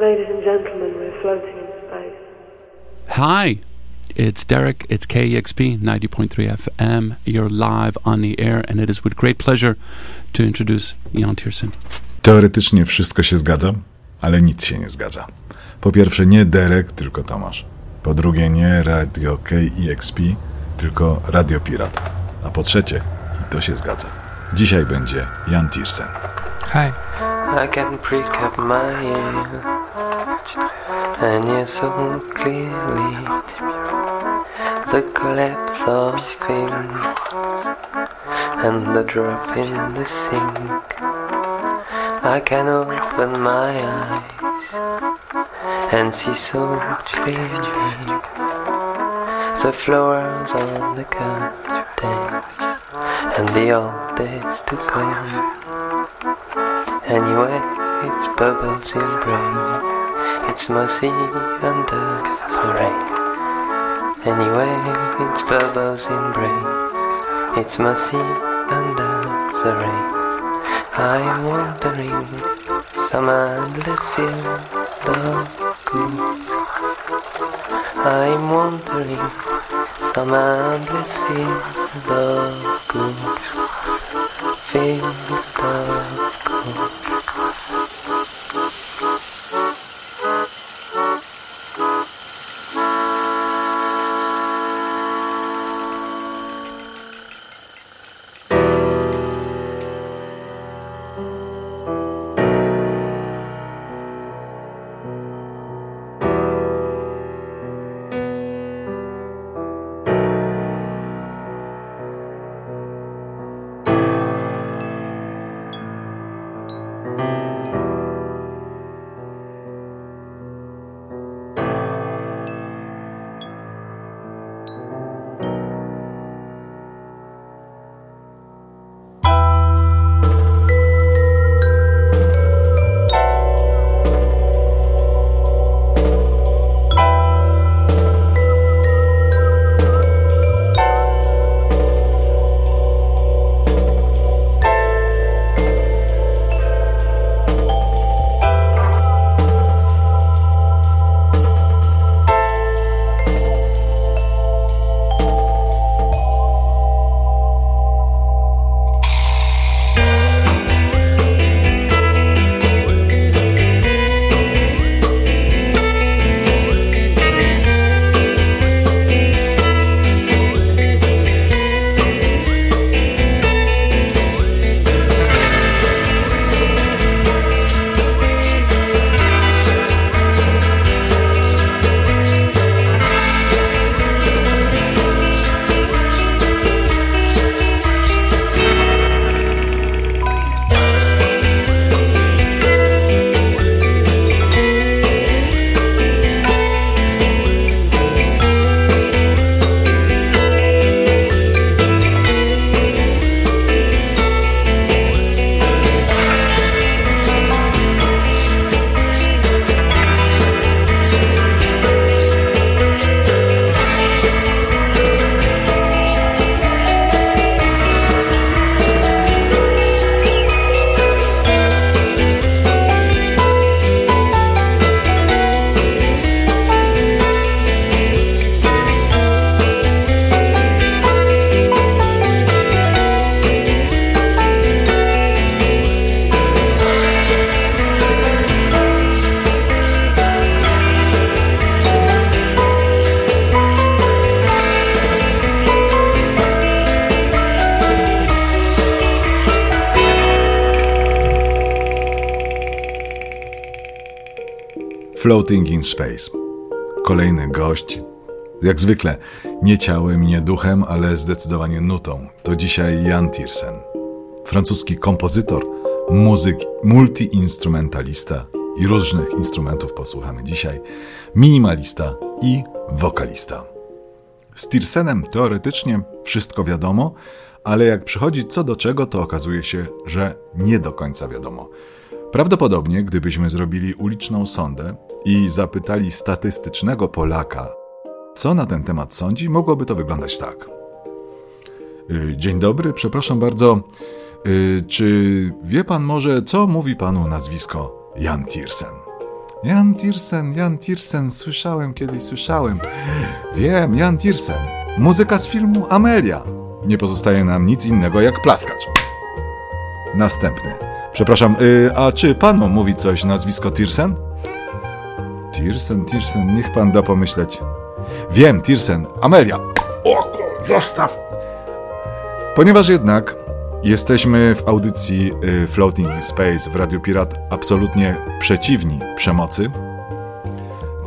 Ladies and gentlemen, we're floating in space. Hi, it's Derek. It's KEXP 90.3 FM. You're live on the air, and it is with great pleasure to introduce Jan Tiersen. Teoretycznie wszystko się zgadza, ale nic się nie zgadza. Po pierwsze, nie Derek, tylko Tomasz. Po drugie, nie Radio KEXP, tylko Radio Pirat. A po trzecie, i to się zgadza, dzisiaj będzie Jan Tiersen. Hi. I can prick up my ear and hear so clearly the collapse of things and the drop in the sink. I can open my eyes and see so clearly the flowers on the curtains and the old days to come. Anyway, it's bubbles in brain. It's messy under the rain. Anyway, it's bubbles in brain. It's messy under the rain. I'm wandering some endless field of goose. I'm wandering some endless field of goose. Field of goose. Floating in Space. Kolejny gość, jak zwykle, nie ciałem nie duchem, ale zdecydowanie nutą. To dzisiaj Jan Tiersen. Francuski kompozytor, muzyk, multiinstrumentalista i różnych instrumentów posłuchamy dzisiaj, minimalista i wokalista. Z Tiersenem teoretycznie wszystko wiadomo, ale jak przychodzi co do czego, to okazuje się, że nie do końca wiadomo. Prawdopodobnie, gdybyśmy zrobili uliczną sondę i zapytali statystycznego Polaka, co na ten temat sądzi, mogłoby to wyglądać tak. Y, dzień dobry, przepraszam bardzo. Y, czy wie pan może, co mówi panu nazwisko Jan Tiersen? Jan Tiersen, Jan Tiersen, słyszałem kiedyś, słyszałem. Wiem, Jan Tiersen. Muzyka z filmu Amelia. Nie pozostaje nam nic innego jak plaskacz. Następny. Przepraszam, y, a czy panu mówi coś nazwisko Tiersen? Tiersen, Tiersen, niech pan da pomyśleć. Wiem, Tiersen, Amelia. O, zostaw. Ponieważ jednak jesteśmy w audycji y, Floating in Space w Radiu Pirat absolutnie przeciwni przemocy,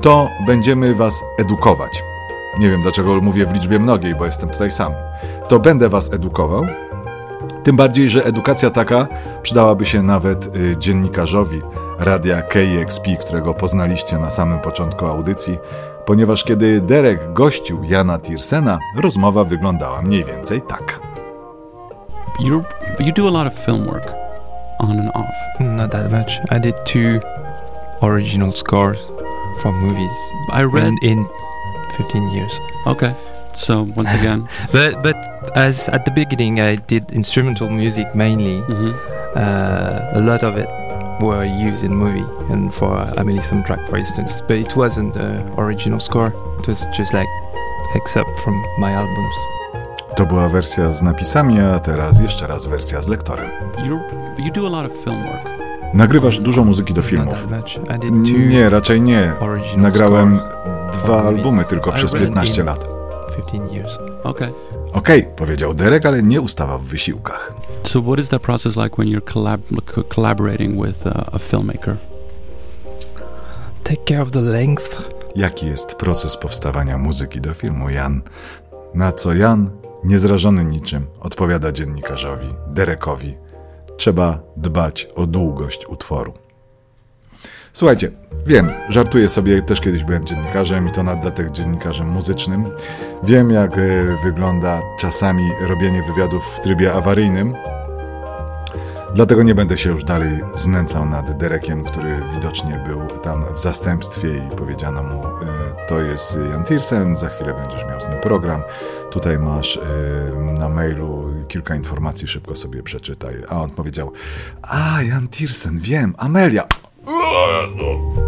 to będziemy was edukować. Nie wiem dlaczego mówię w liczbie mnogiej, bo jestem tutaj sam. To będę was edukował. Tym bardziej, że edukacja taka przydałaby się nawet y, dziennikarzowi radia KXP, którego poznaliście na samym początku audycji, ponieważ kiedy Derek gościł Jana Tiersena, rozmowa wyglądała mniej więcej tak. You you do a lot of film work, on and off. Not that much. I did two original scores for movies I read. in, in 15 years. Okay, so once again, But but as at the beginning I did instrumental music mainly. mhm. Uh, a lot of it were used in movie and for Amelie soundtrack, for instance. But it wasn't the original score. It was just like except from my albums. To była wersja z napisami, a teraz jeszcze raz wersja z lektorem. you you do a lot of film work. Nagrywasz dużo muzyki do filmów. Nie, raczej nie. Nagrałem dwa albumy tylko przez read 15 in- lat. 15 years. Okay. Okej, powiedział Derek, ale nie ustawał w wysiłkach. So what is that process like when you're collab- co- collaborating with uh, a filmmaker? Take care of the length. Jaki jest proces powstawania muzyki do filmu, Jan? Na co Jan, niezrażony niczym, odpowiada dziennikarzowi, Derekowi. Trzeba dbać o długość utworu. Słuchajcie, wiem, żartuję sobie, też kiedyś byłem dziennikarzem i to na dodatek dziennikarzem muzycznym. Wiem, jak e, wygląda czasami robienie wywiadów w trybie awaryjnym. Dlatego nie będę się już dalej znęcał nad Derekiem, który widocznie był tam w zastępstwie i powiedziano mu, e, to jest Jan Tiersen, za chwilę będziesz miał z nim program. Tutaj masz e, na mailu kilka informacji, szybko sobie przeczytaj. A on powiedział, a Jan Tiersen, wiem, Amelia. Jesus.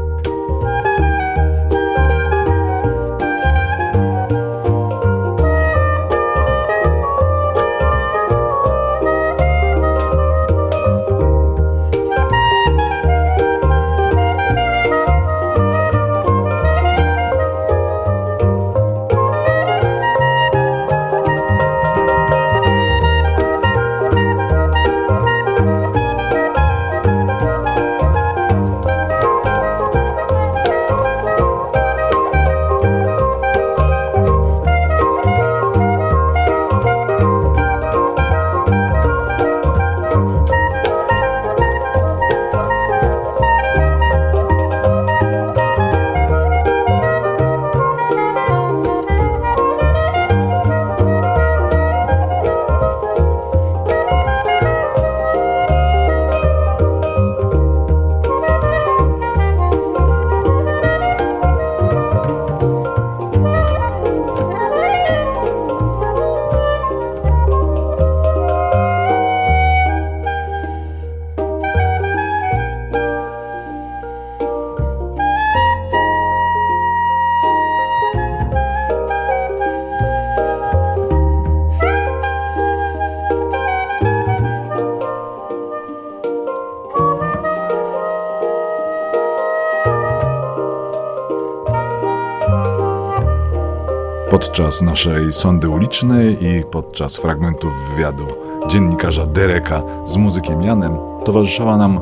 Podczas naszej sondy ulicznej i podczas fragmentów wywiadu dziennikarza Dereka z muzykiem Janem towarzyszyła nam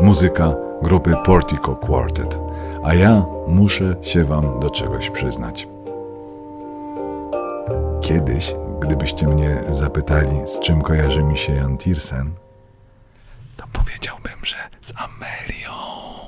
muzyka grupy Portico Quartet. A ja muszę się wam do czegoś przyznać. Kiedyś, gdybyście mnie zapytali, z czym kojarzy mi się Jan Tiersen, to powiedziałbym, że z Amelią.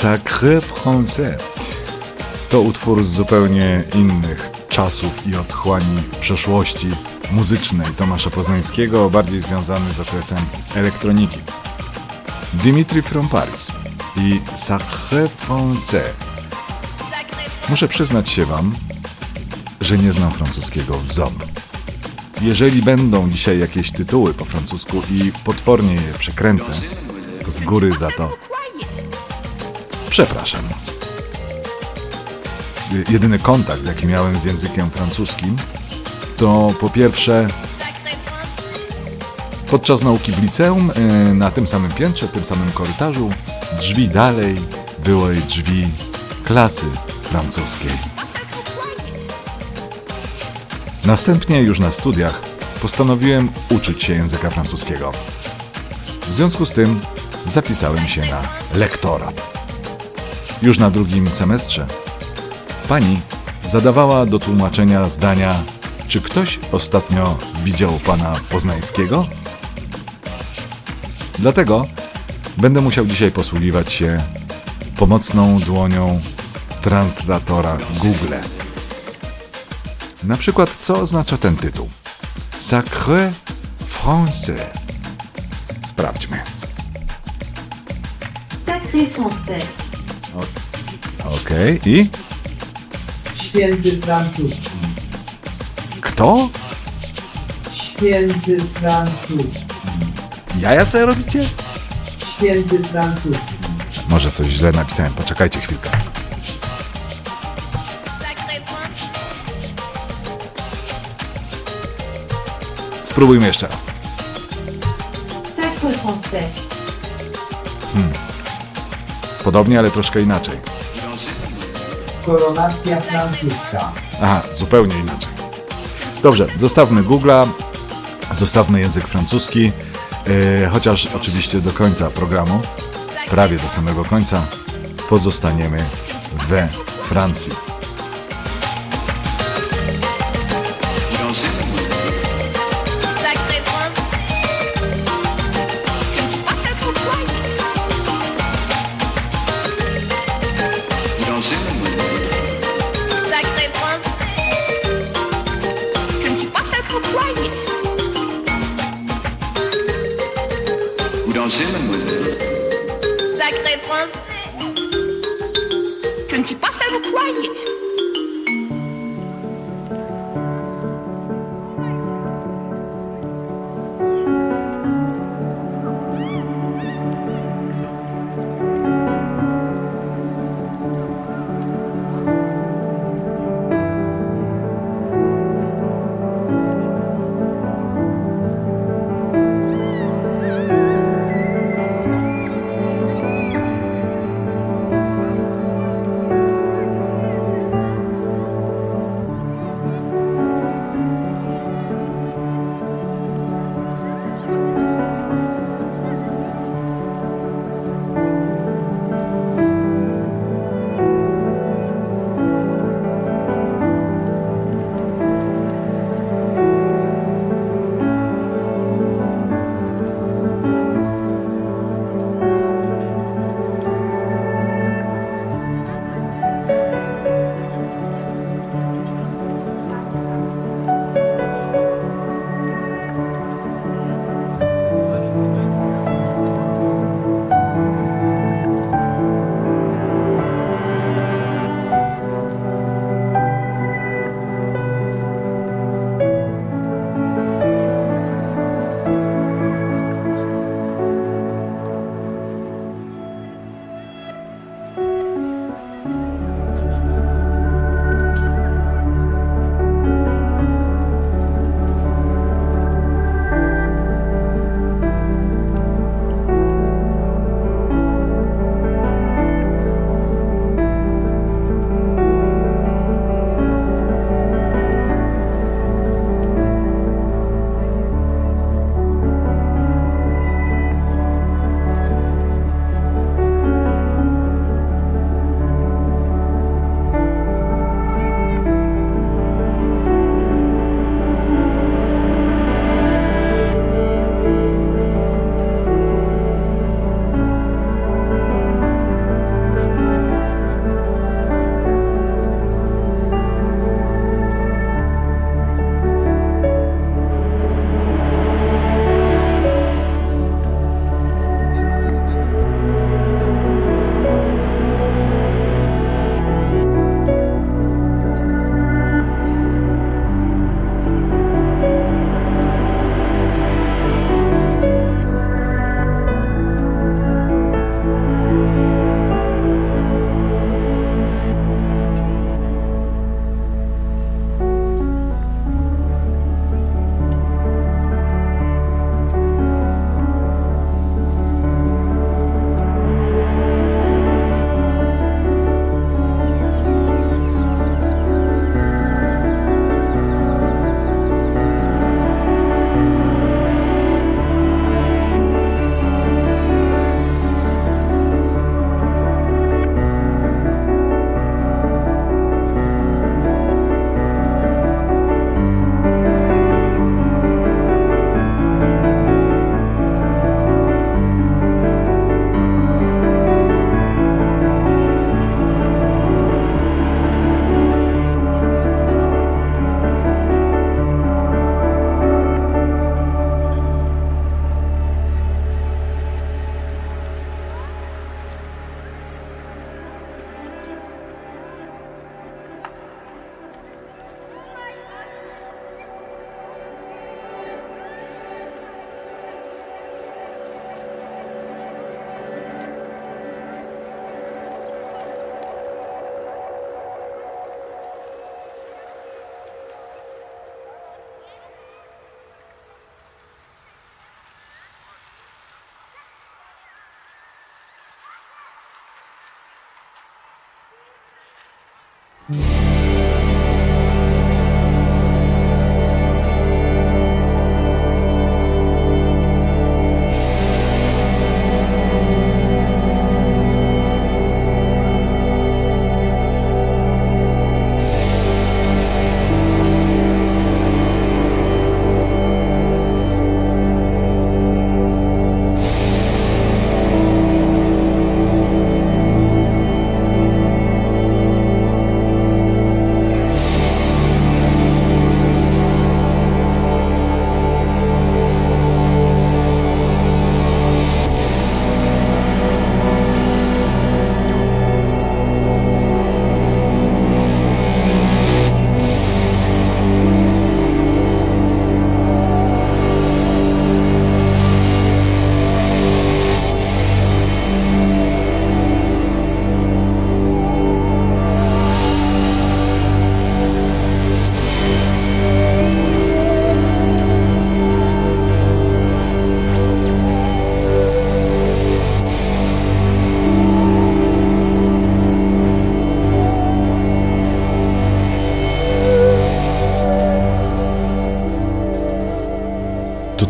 Sacré Français. To utwór z zupełnie innych czasów i otchłani przeszłości muzycznej Tomasza Poznańskiego, bardziej związany z okresem elektroniki. Dimitri from Paris i Sacré Français. Muszę przyznać się Wam, że nie znam francuskiego w ząb. Jeżeli będą dzisiaj jakieś tytuły po francusku i potwornie je przekręcę, to z góry za to przepraszam. Je- Jedyny kontakt, jaki miałem z językiem francuskim, to po pierwsze podczas nauki w liceum, y, na tym samym piętrze, tym samym korytarzu, drzwi dalej były drzwi klasy francuskiej. Następnie już na studiach postanowiłem uczyć się języka francuskiego. W związku z tym zapisałem się na lektorat. Już na drugim semestrze pani zadawała do tłumaczenia zdania czy ktoś ostatnio widział pana Poznańskiego? Dlatego będę musiał dzisiaj posługiwać się pomocną dłonią translatora Google. Na przykład, co oznacza ten tytuł? Sacré Français. Sprawdźmy. Sacré français. Okej, i Święty francuski. kto? Święty francuski. Jaja sobie robicie? Święty francuski. Może coś źle napisałem, poczekajcie chwilkę. Spróbujmy jeszcze raz. Sacré français. Podobnie, ale troszkę inaczej. Koronacja francuska. Aha, zupełnie inaczej. Dobrze, zostawmy Google'a, zostawmy język francuski, e, chociaż oczywiście do końca programu, prawie do samego końca, pozostaniemy we Francji.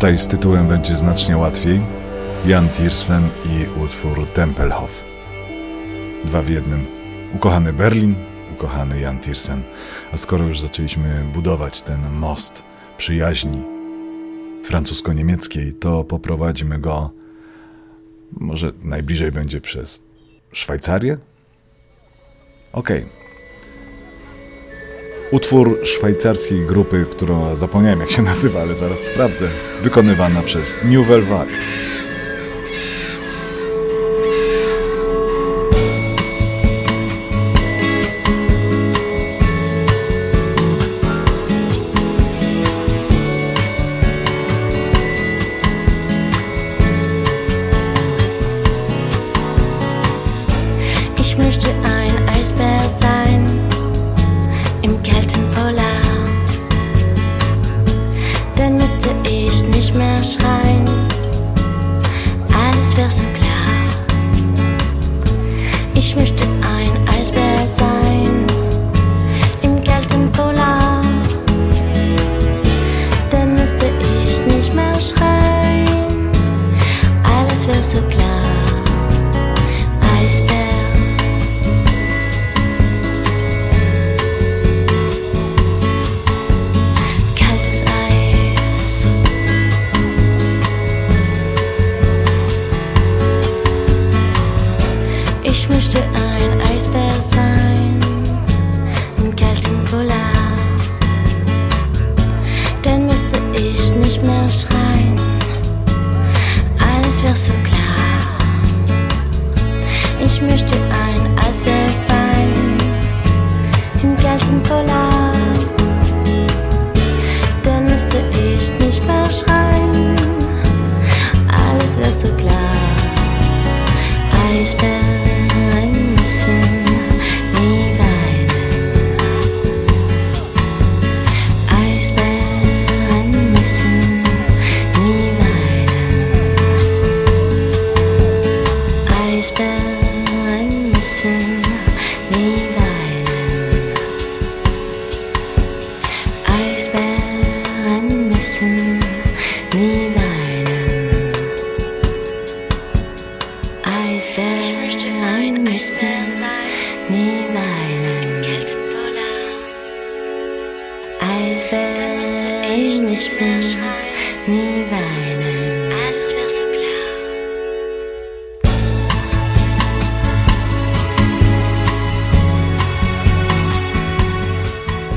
Tutaj z tytułem będzie znacznie łatwiej. Jan Tiersen i utwór Tempelhof. Dwa w jednym. Ukochany Berlin, ukochany Jan Tiersen. A skoro już zaczęliśmy budować ten most przyjaźni francusko-niemieckiej, to poprowadźmy go może najbliżej będzie przez Szwajcarię? Okej. Utwór szwajcarskiej grupy, którą zapomniałem jak się nazywa, ale zaraz sprawdzę, wykonywana przez Nouvelle Vague.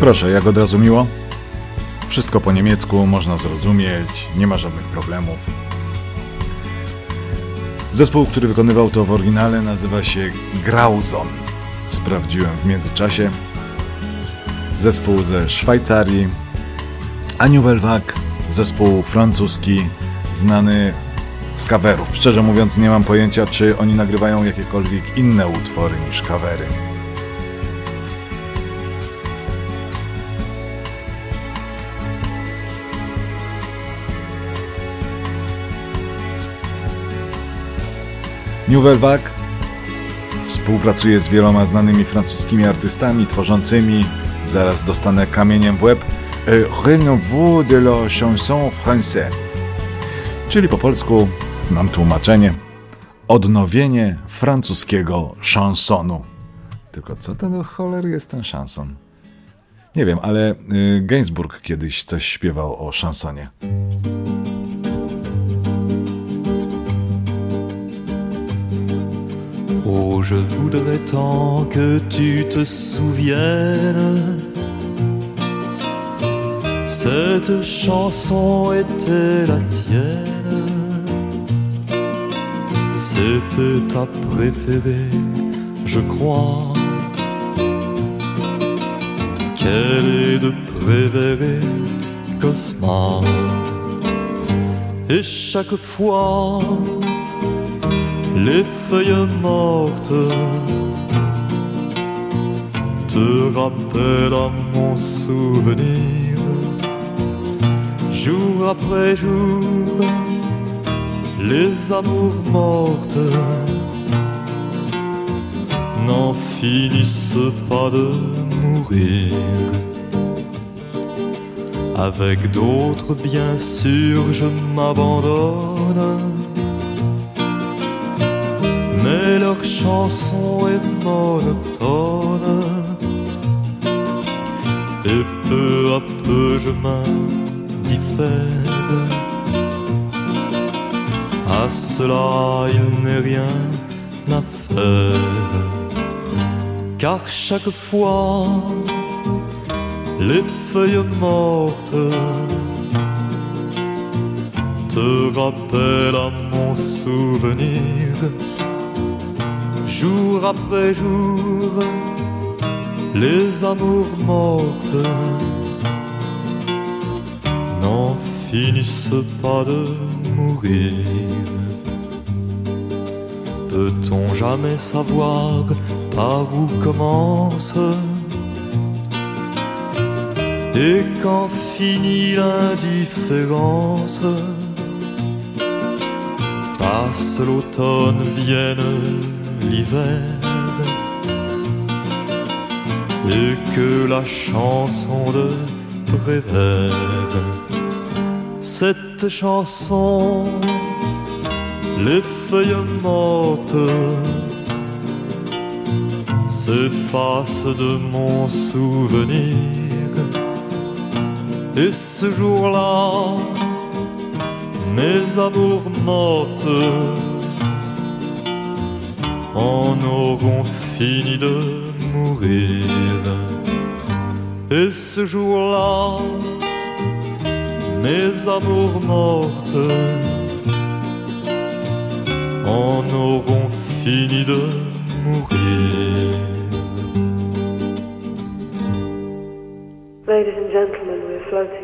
Proszę, jak od razu miło? Wszystko po niemiecku, można zrozumieć, nie ma żadnych problemów. Zespół, który wykonywał to w oryginale, nazywa się Grauzon. Sprawdziłem w międzyczasie. Zespół ze Szwajcarii, a Vague, zespół francuski, znany z kawerów. Szczerze mówiąc, nie mam pojęcia, czy oni nagrywają jakiekolwiek inne utwory niż kawery. Nouvelle Vague Współpracuję z wieloma znanymi francuskimi artystami tworzącymi, zaraz dostanę kamieniem w łeb, e, Renouveau de la chanson française. Czyli po polsku, mam tłumaczenie, odnowienie francuskiego chansonu. Tylko co to do cholery jest ten chanson? Nie wiem, ale y, Gainsbourg kiedyś coś śpiewał o chansonie. Oh, je voudrais tant que tu te souviennes. Cette chanson était la tienne. C'était ta préférée, je crois. Quelle est de préférée, Cosma? Et chaque fois, les feuilles mortes te rappellent à mon souvenir, jour après jour, les amours mortes n'en finissent pas de mourir. Avec d'autres, bien sûr, je m'abandonne chanson est monotone. Et peu à peu je m'indiffère. À cela il n'est rien à faire. Car chaque fois, les feuilles mortes te rappellent à mon souvenir jour après jour, les amours mortes n'en finissent pas de mourir. Peut-on jamais savoir par où commence et quand finit l'indifférence? Passe l'automne, vienne l'hiver. Et que la chanson de Prévert, cette chanson, les feuilles mortes s'effacent de mon souvenir. Et ce jour-là, mes amours mortes en auront fini de mourir. Et ce jour-là, mes amours mortes en auront fini de mourir. Ladies and gentlemen, we're floating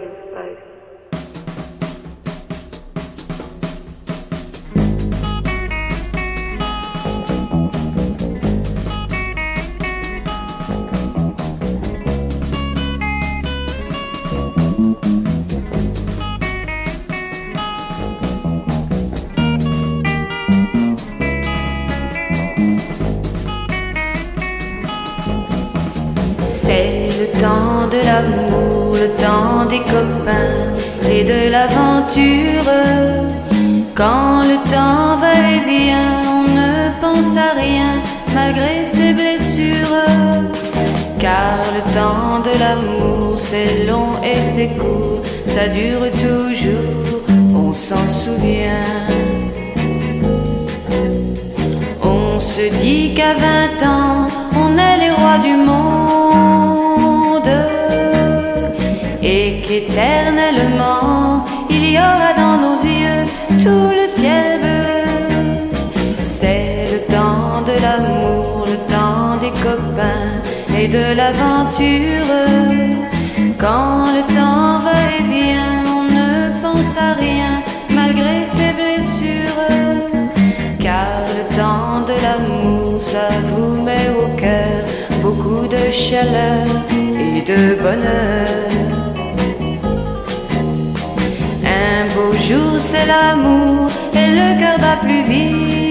des copains et de l'aventure. Quand le temps va et vient, on ne pense à rien malgré ses blessures. Car le temps de l'amour, c'est long et c'est court, ça dure toujours, on s'en souvient. On se dit qu'à 20 ans, on est les rois du monde et qu'éternellement, il y aura dans nos yeux tout le ciel bleu. C'est le temps de l'amour, le temps des copains et de l'aventure. Quand le temps va et vient, on ne pense à rien malgré ses blessures. Car le temps de l'amour, ça vous met au cœur beaucoup de chaleur et de bonheur. Beau jour, c'est l'amour et le cœur bat plus vite.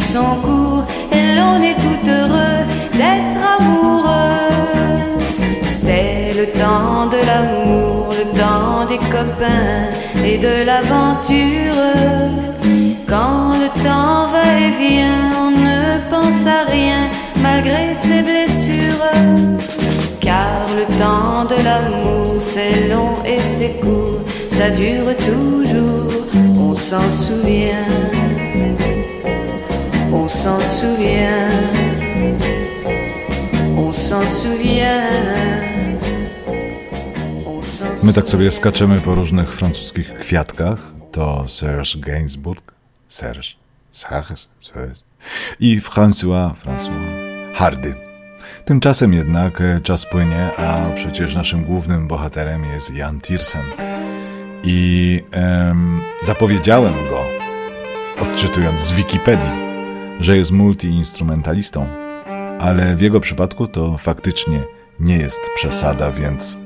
son cours et l'on est tout heureux d'être amoureux. C'est le temps de l'amour, le temps des copains et de l'aventure. Quand le temps va et vient, on ne pense à rien malgré ses blessures. Car le temps de l'amour, c'est long et c'est court, ça dure toujours, on s'en souvient, on s'en souvient, on s'en souvient. My tak sobie skaczemy po różnych francuskich kwiatkach. To Serge Gainsbourg, Serge, Serge, Serge i François, François Hardy. Tymczasem jednak e, czas płynie, a przecież naszym głównym bohaterem jest Jan Tiersen. I em, zapowiedziałem go, odczytując z Wikipedii, że jest multiinstrumentalistą, ale w jego przypadku to faktycznie nie jest przesada, więc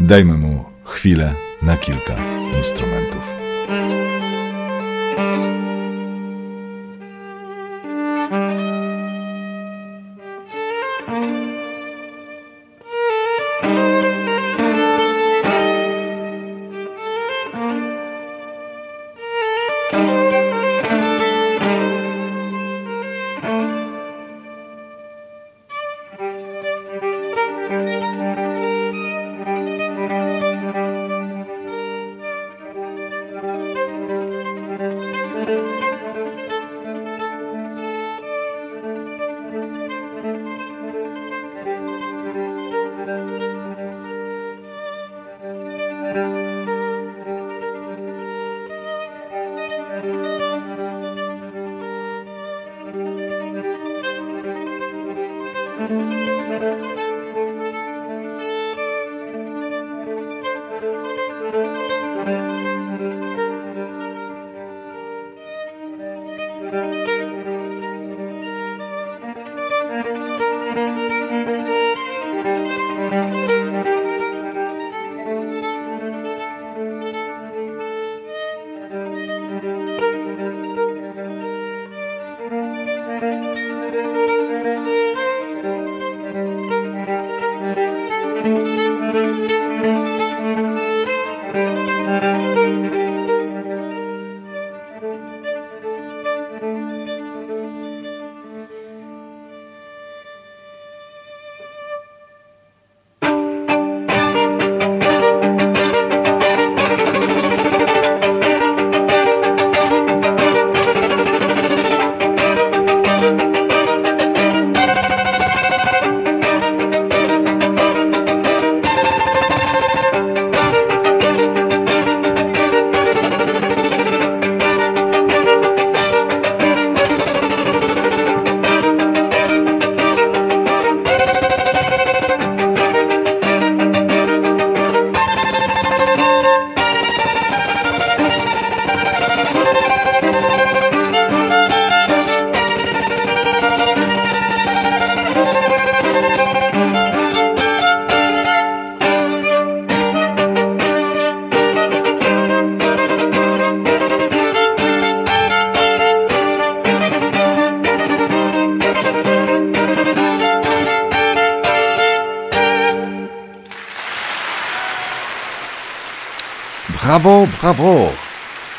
Dajmy mu chwilę na kilka instrumentów. Brawo, brawo!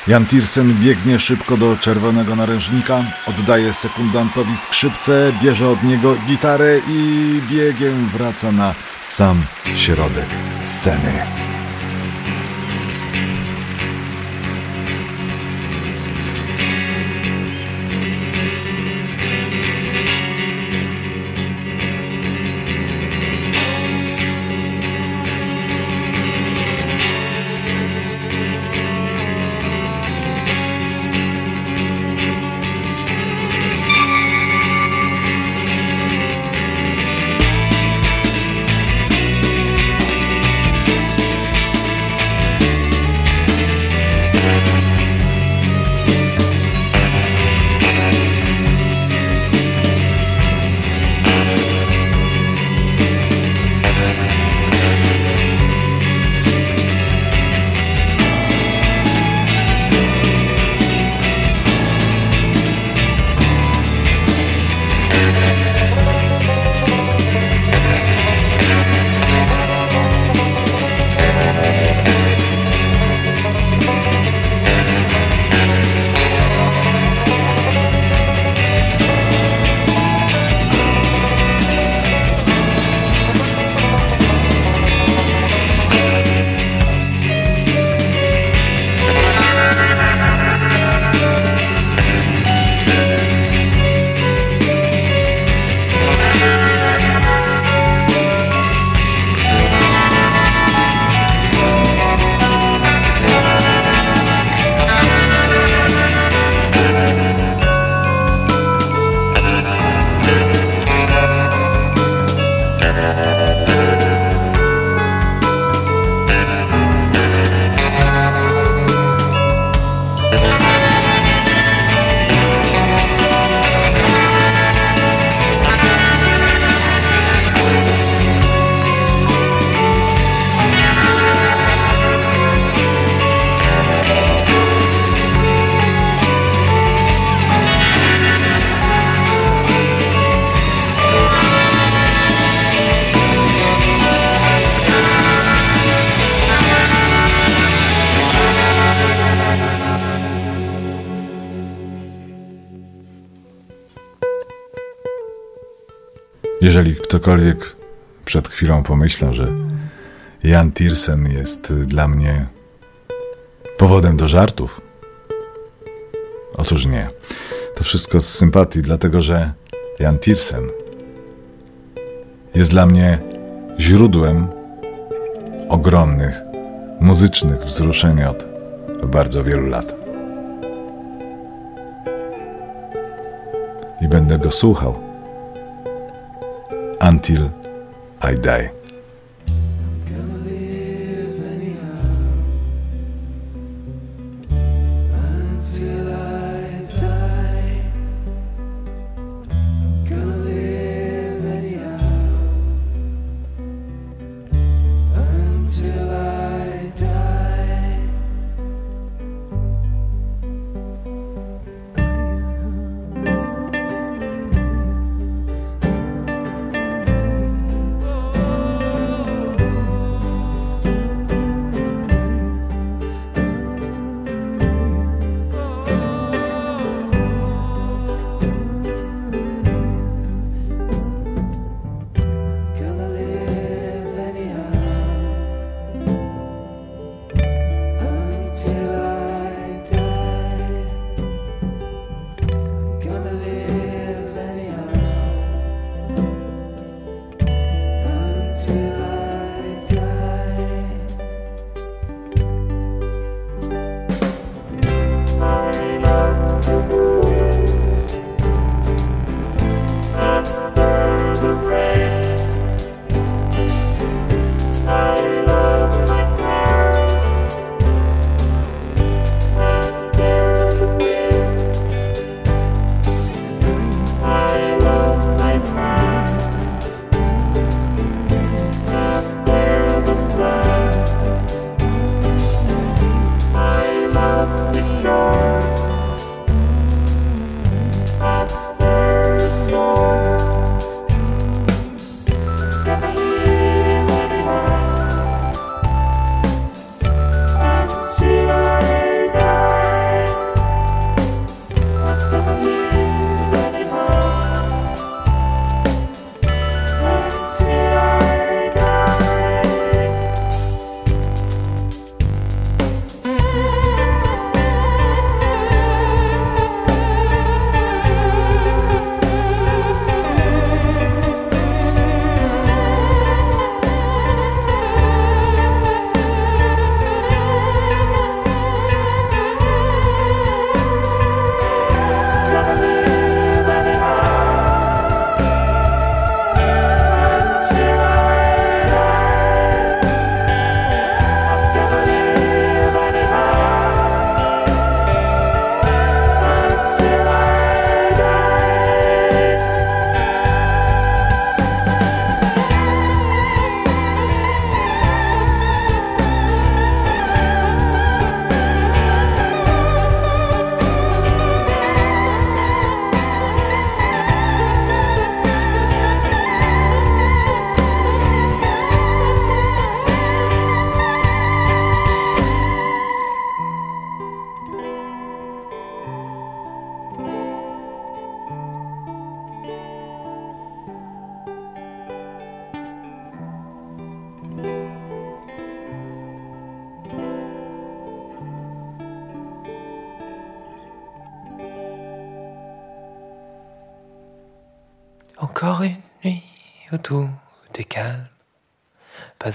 Jan Tiersen biegnie szybko do czerwonego naręcznika, oddaje sekundantowi skrzypce, bierze od niego gitarę i biegiem wraca na sam środek sceny. Jeżeli ktokolwiek przed chwilą pomyślał, że Jan Tiersen jest dla mnie powodem do żartów, otóż nie. To wszystko z sympatii, dlatego że Jan Tiersen jest dla mnie źródłem ogromnych muzycznych wzruszeń od bardzo wielu lat. I będę go słuchał until I die.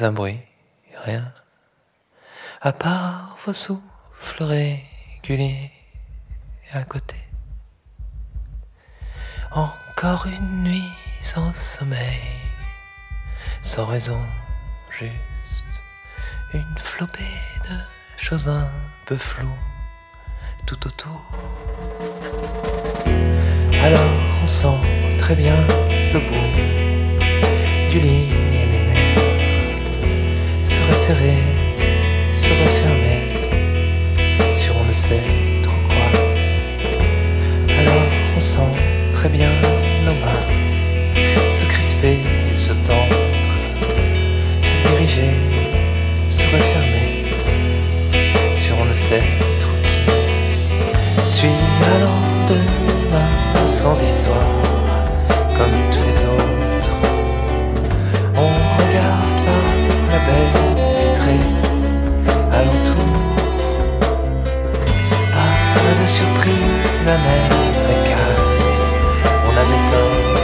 三播音。Sait trop quoi. Alors on sent très bien nos mains se crisper, se tendre, se diriger, se refermer sur on ne sait trop qui. Suis allant demain sans histoire, surprise, la mer est calme. On avait tort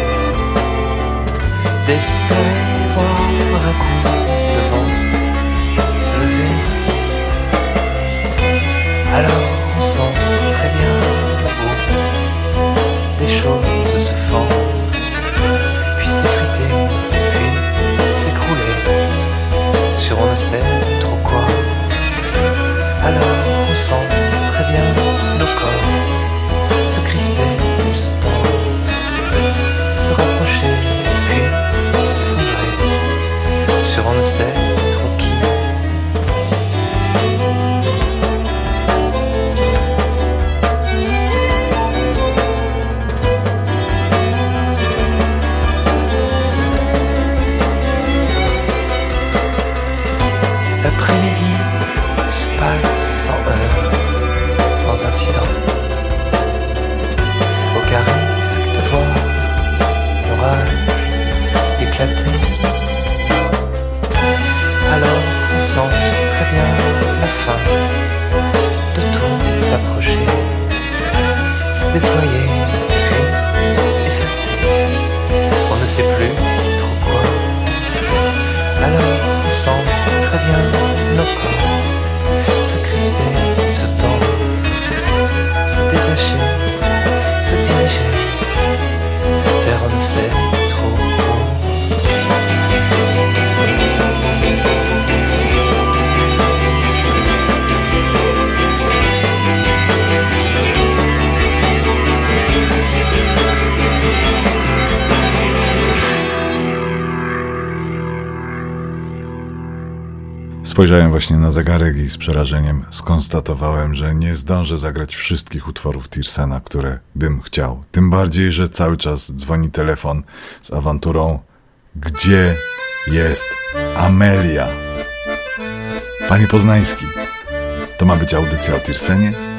d'espérer voir un coup de vent se lever. Alors on sent très bien là-haut des choses se fendre, puis s'effriter, puis s'écrouler sur on ne Aucun risque de voir l'orage éclater. Alors on sent très bien la fin de tout s'approcher, se déployer, Spojrzałem właśnie na zegarek i z przerażeniem skonstatowałem, że nie zdążę zagrać wszystkich utworów Tirsena, które bym chciał. Tym bardziej, że cały czas dzwoni telefon z awanturą Gdzie jest Amelia? Panie Poznański, to ma być audycja o Tirsenie?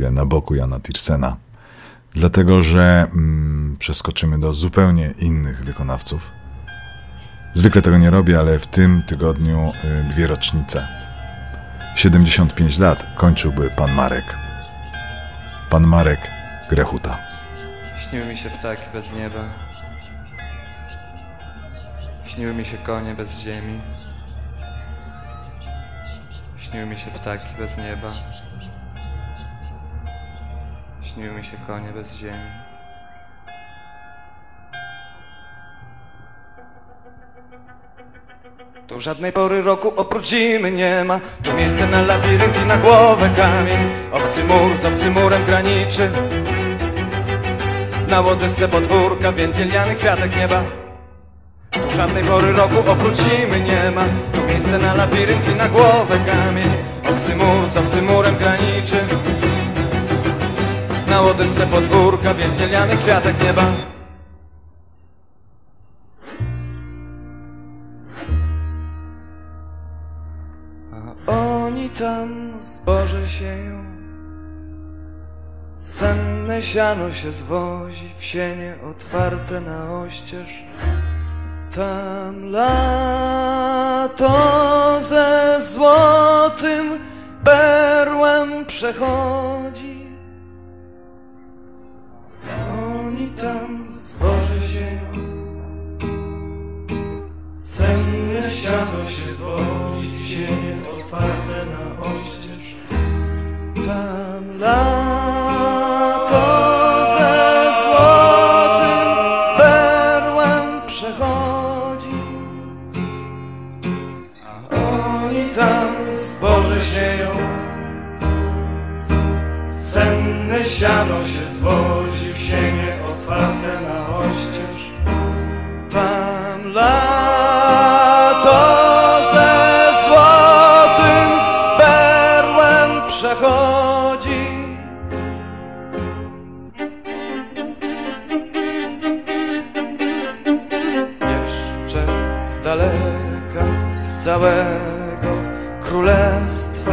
Chwilę na boku Jana Tirsena, dlatego że mm, przeskoczymy do zupełnie innych wykonawców. Zwykle tego nie robię, ale w tym tygodniu y, dwie rocznice. 75 lat kończyłby pan Marek. Pan Marek Grechuta. Śniły mi się ptaki bez nieba. Śniły mi się konie bez ziemi. Śniły mi się ptaki bez nieba. Śniły mi się konie bez ziemi. Tu żadnej pory roku oprócz zimy nie ma. Tu miejsce na labirynt i na głowę kamień. Obcy mur z obcym murem graniczy. Na łodysce podwórka więdliany kwiatek nieba. Tu żadnej pory roku oprócz zimy nie ma. Tu miejsce na labirynt i na głowę kamień. Obcy mur z obcym murem graniczy Na łodysce podwórka więdliany kwiatek nieba. A oni tam zboże sieją Senne siano się zwozi w sienie otwarte na oścież. Tam lato ze złotym berłem przechodzi tam zboże sieją Senne siano się zwozi sienie otwarte na oścież. Tam lato ze złotym berłem przechodzi. A oni tam zboże sieją Senne siano się zwozi w sienie otwarte na oścież. Tam lato ze złotym berłem przechodzi. Jeszcze z daleka, z całego królestwa.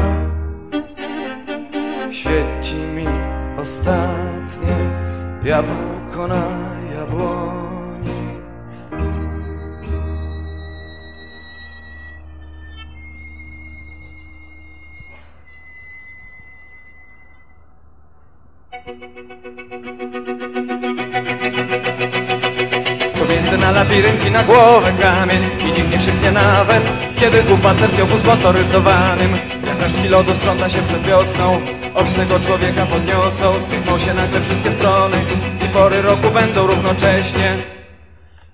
Świeci mi ostatnie jabłko To miejsce na labirynt i na głowę kamień I nikt nie krzyknie nawet Kiedy upadnę w związku zmotoryzowanym Jak resztki lodu sprząta się przed wiosną Obcego człowieka podniosą. Zbiegną się nagle wszystkie strony I pory roku będą równocześnie.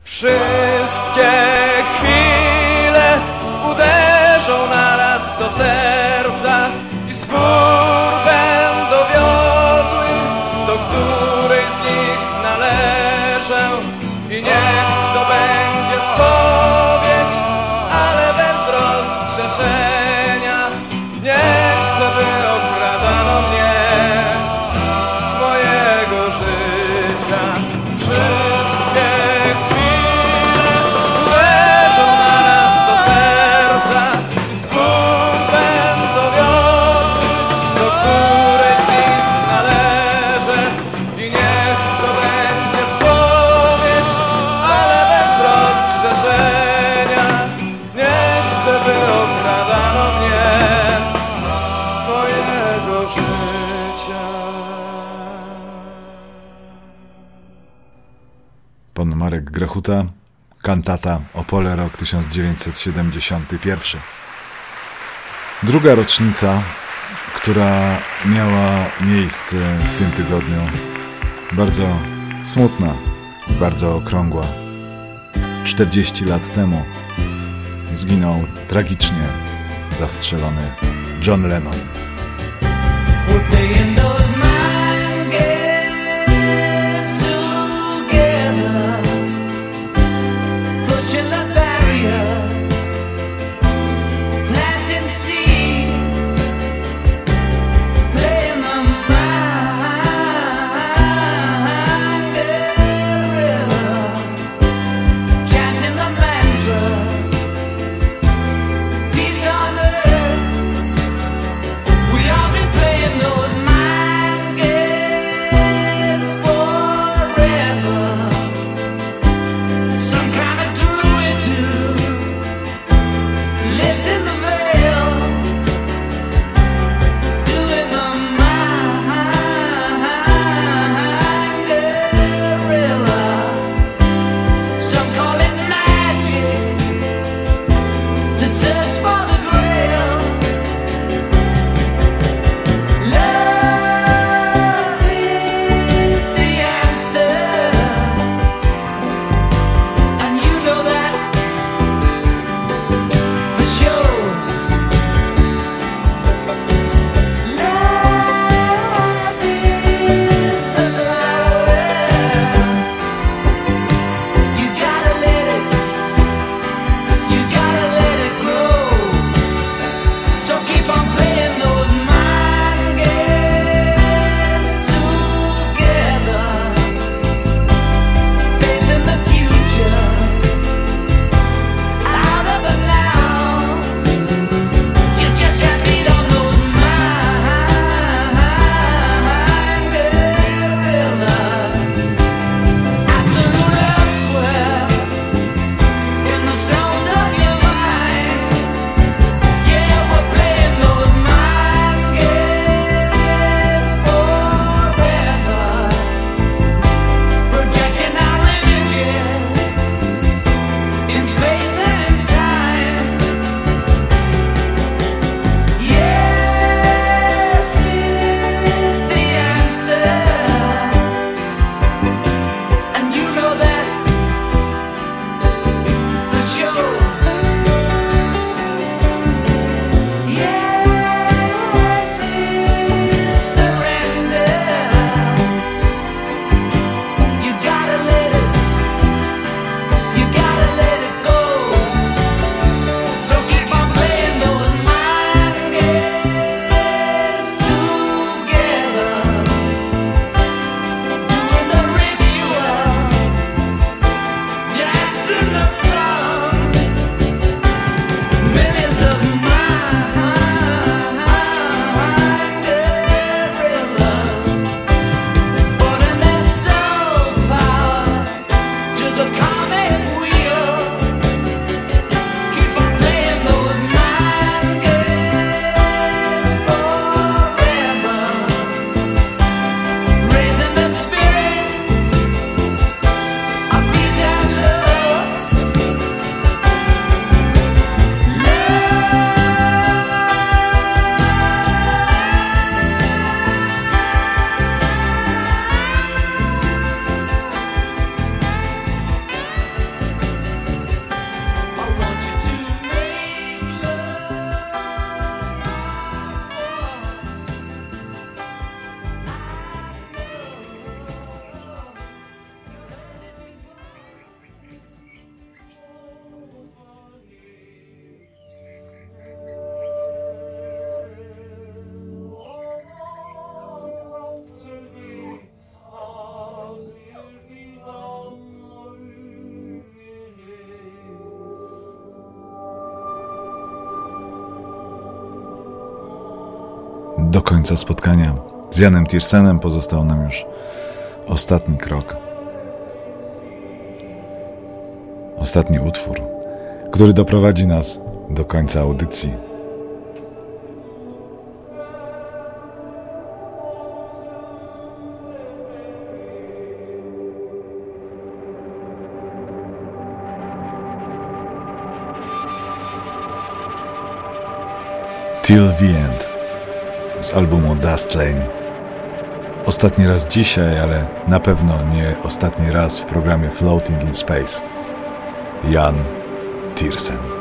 Wszystkie chwile kantata Opole rok 1971. Druga rocznica, która miała miejsce w tym tygodniu, bardzo smutna, bardzo okrągła. 40 lat temu zginął tragicznie zastrzelony John Lennon. Do końca spotkania z Janem Tiersenem pozostał nam już ostatni krok. Ostatni utwór, który doprowadzi nas do końca audycji. Till the End z albumu Dust Lane. Ostatni raz dzisiaj, ale na pewno nie ostatni raz w programie Floating in Space. Jan Tiersen.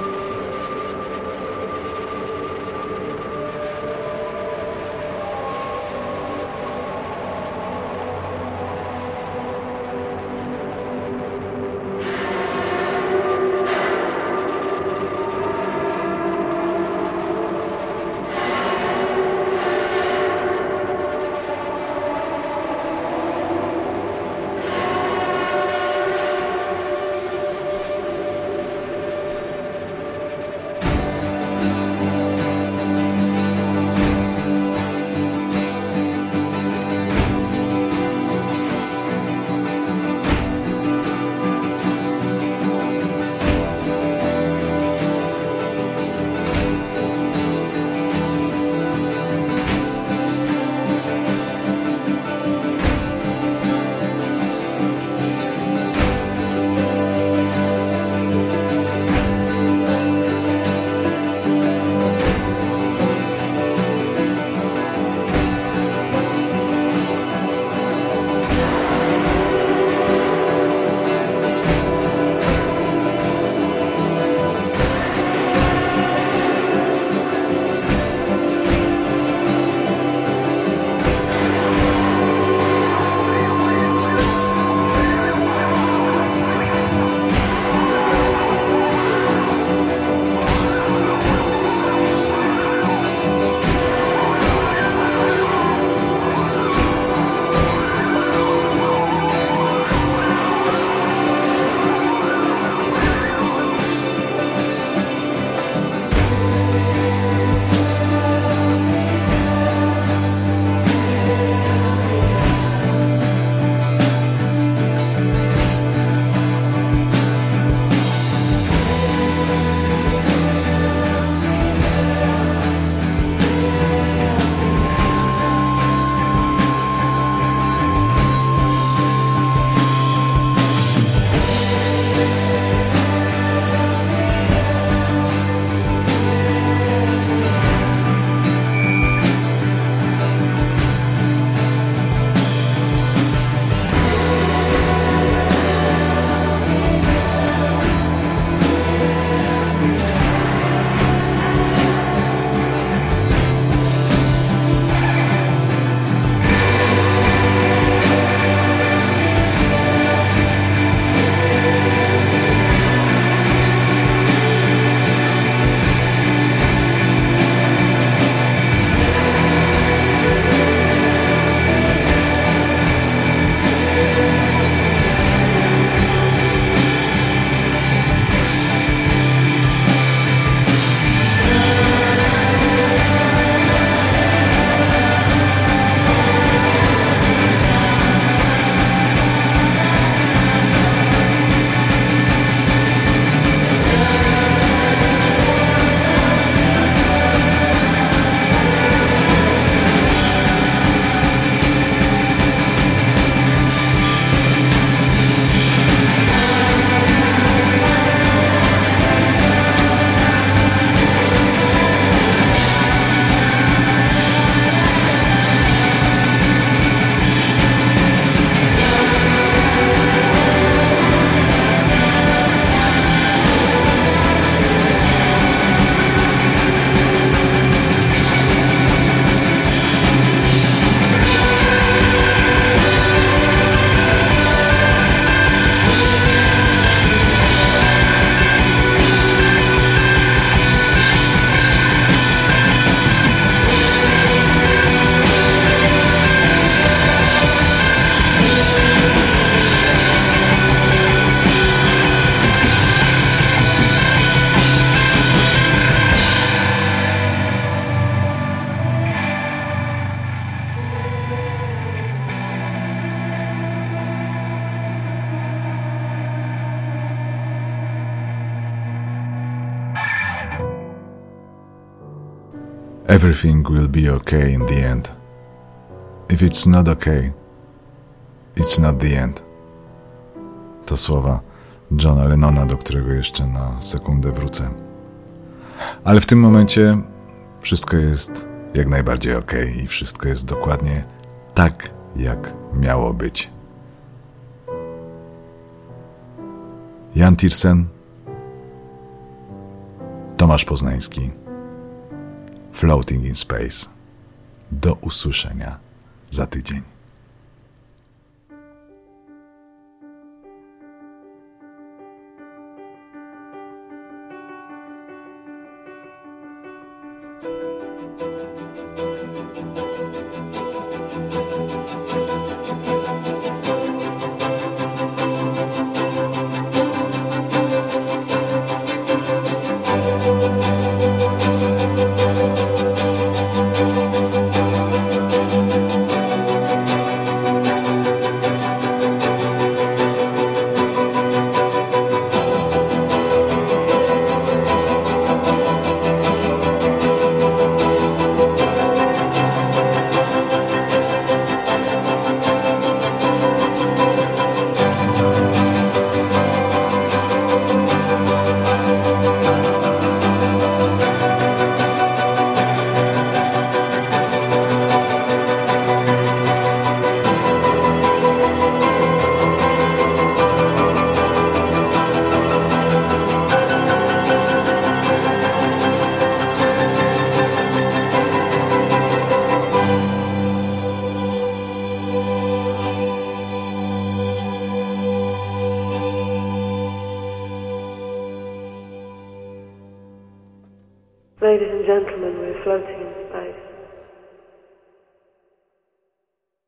Everything will be okay in the end. If it's not okay, it's not the end. To słowa Johna Lennona, do którego jeszcze na sekundę wrócę. Ale w tym momencie wszystko jest jak najbardziej ok i wszystko jest dokładnie tak, jak miało być. Jan Tiersen, Tomasz Poznański, Floating in Space. Do usłyszenia za tydzień.